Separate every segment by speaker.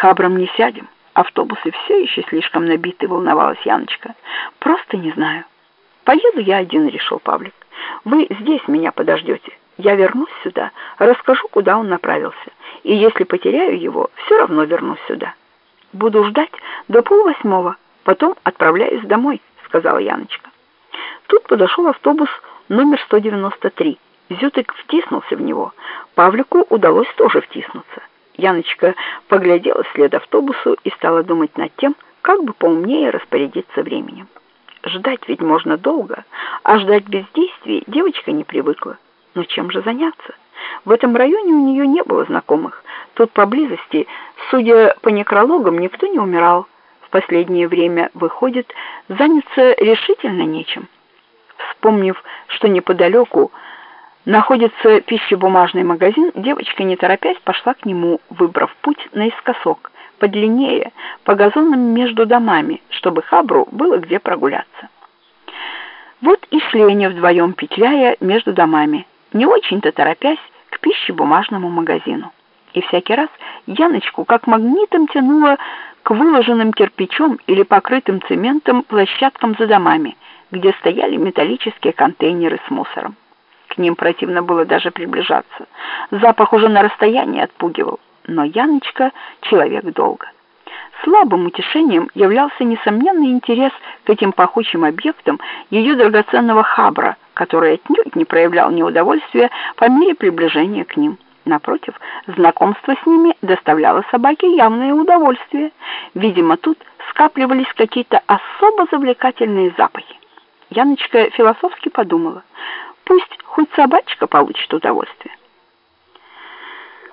Speaker 1: Хабром не сядем. Автобусы все еще слишком набиты, волновалась Яночка. Просто не знаю. Поеду я один, решил Павлик. Вы здесь меня подождете. Я вернусь сюда, расскажу, куда он направился. И если потеряю его, все равно вернусь сюда. Буду ждать до полвосьмого, потом отправляюсь домой, сказала Яночка. Тут подошел автобус номер 193. Зютык втиснулся в него. Павлику удалось тоже втиснуться. Яночка поглядела вслед автобусу и стала думать над тем, как бы поумнее распорядиться временем. Ждать ведь можно долго, а ждать бездействий девочка не привыкла. Но чем же заняться? В этом районе у нее не было знакомых. Тут поблизости, судя по некрологам, никто не умирал. В последнее время, выходит, заняться решительно нечем. Вспомнив, что неподалеку находится пищебумажный магазин, девочка, не торопясь, пошла к нему, выбрав путь наискосок, подлиннее, по газонам между домами, чтобы Хабру было где прогуляться. Вот и шли они вдвоем, петляя между домами, не очень-то торопясь к пищебумажному магазину. И всякий раз Яночку как магнитом тянуло к выложенным кирпичом или покрытым цементом площадкам за домами, где стояли металлические контейнеры с мусором. К ним противно было даже приближаться. Запах уже на расстоянии отпугивал. Но Яночка — человек долго. Слабым утешением являлся несомненный интерес к этим пахучим объектам ее драгоценного хабра, который отнюдь не проявлял неудовольствия по мере приближения к ним. Напротив, знакомство с ними доставляло собаке явное удовольствие. Видимо, тут скапливались какие-то особо завлекательные запахи. Яночка философски подумала — Пусть хоть собачка получит удовольствие.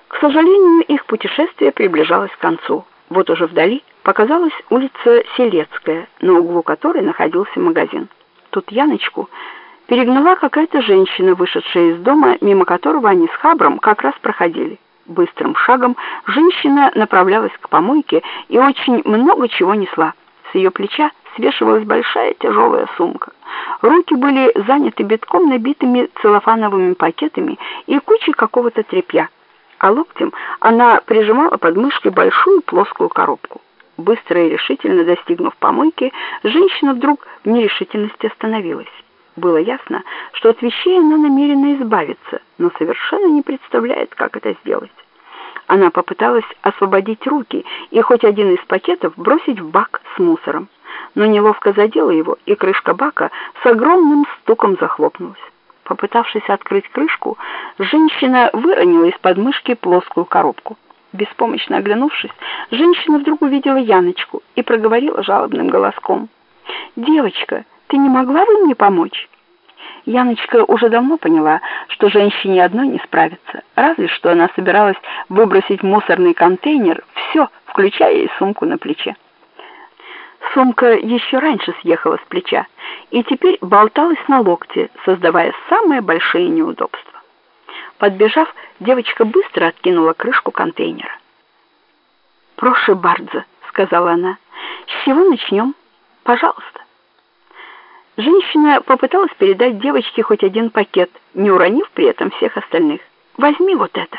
Speaker 1: К сожалению, их путешествие приближалось к концу. Вот уже вдали показалась улица Селецкая, на углу которой находился магазин. Тут Яночку перегнала какая-то женщина, вышедшая из дома, мимо которого они с Хабром как раз проходили. Быстрым шагом женщина направлялась к помойке и очень много чего несла. С ее плеча свешивалась большая тяжелая сумка. Руки были заняты битком набитыми целлофановыми пакетами и кучей какого-то тряпья, а локтем она прижимала под мышкой большую плоскую коробку. Быстро и решительно достигнув помойки, женщина вдруг в нерешительности остановилась. Было ясно, что от вещей она намерена избавиться, но совершенно не представляет, как это сделать. Она попыталась освободить руки и хоть один из пакетов бросить в бак с мусором но неловко задела его, и крышка бака с огромным стуком захлопнулась. Попытавшись открыть крышку, женщина выронила из подмышки плоскую коробку. Беспомощно оглянувшись, женщина вдруг увидела Яночку и проговорила жалобным голоском. «Девочка, ты не могла бы мне помочь?» Яночка уже давно поняла, что женщине одной не справиться, разве что она собиралась выбросить мусорный контейнер все, включая и сумку на плече. Сумка еще раньше съехала с плеча и теперь болталась на локте, создавая самые большие неудобства. Подбежав, девочка быстро откинула крышку контейнера. «Прошу, Бардза», — сказала она, — «с чего начнем? Пожалуйста». Женщина попыталась передать девочке хоть один пакет, не уронив при этом всех остальных. «Возьми вот это».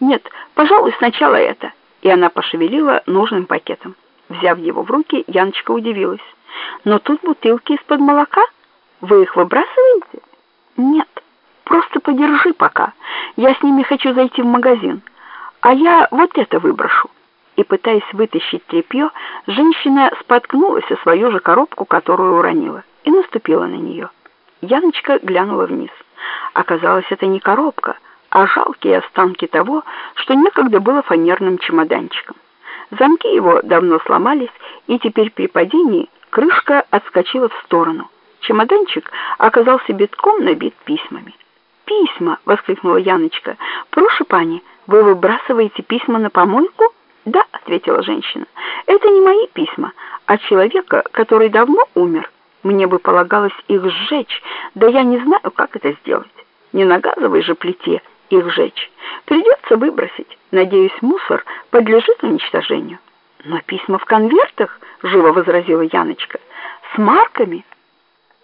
Speaker 1: «Нет, пожалуй, сначала это». И она пошевелила нужным пакетом. Взяв его в руки, Яночка удивилась. «Но тут бутылки из-под молока. Вы их выбрасываете?» «Нет, просто подержи пока. Я с ними хочу зайти в магазин. А я вот это выброшу». И, пытаясь вытащить тряпье, женщина споткнулась о свою же коробку, которую уронила, и наступила на нее. Яночка глянула вниз. Оказалось, это не коробка, а жалкие останки того, что некогда было фанерным чемоданчиком. Замки его давно сломались, и теперь при падении крышка отскочила в сторону. Чемоданчик оказался битком набит письмами. «Письма!» — воскликнула Яночка. «Прошу, пани, вы выбрасываете письма на помойку?» «Да», — ответила женщина. «Это не мои письма, а человека, который давно умер. Мне бы полагалось их сжечь, да я не знаю, как это сделать. Не на газовой же плите их сжечь. Придется выбросить. Надеюсь, мусор подлежит уничтожению. Но письма в конвертах, живо возразила Яночка, с марками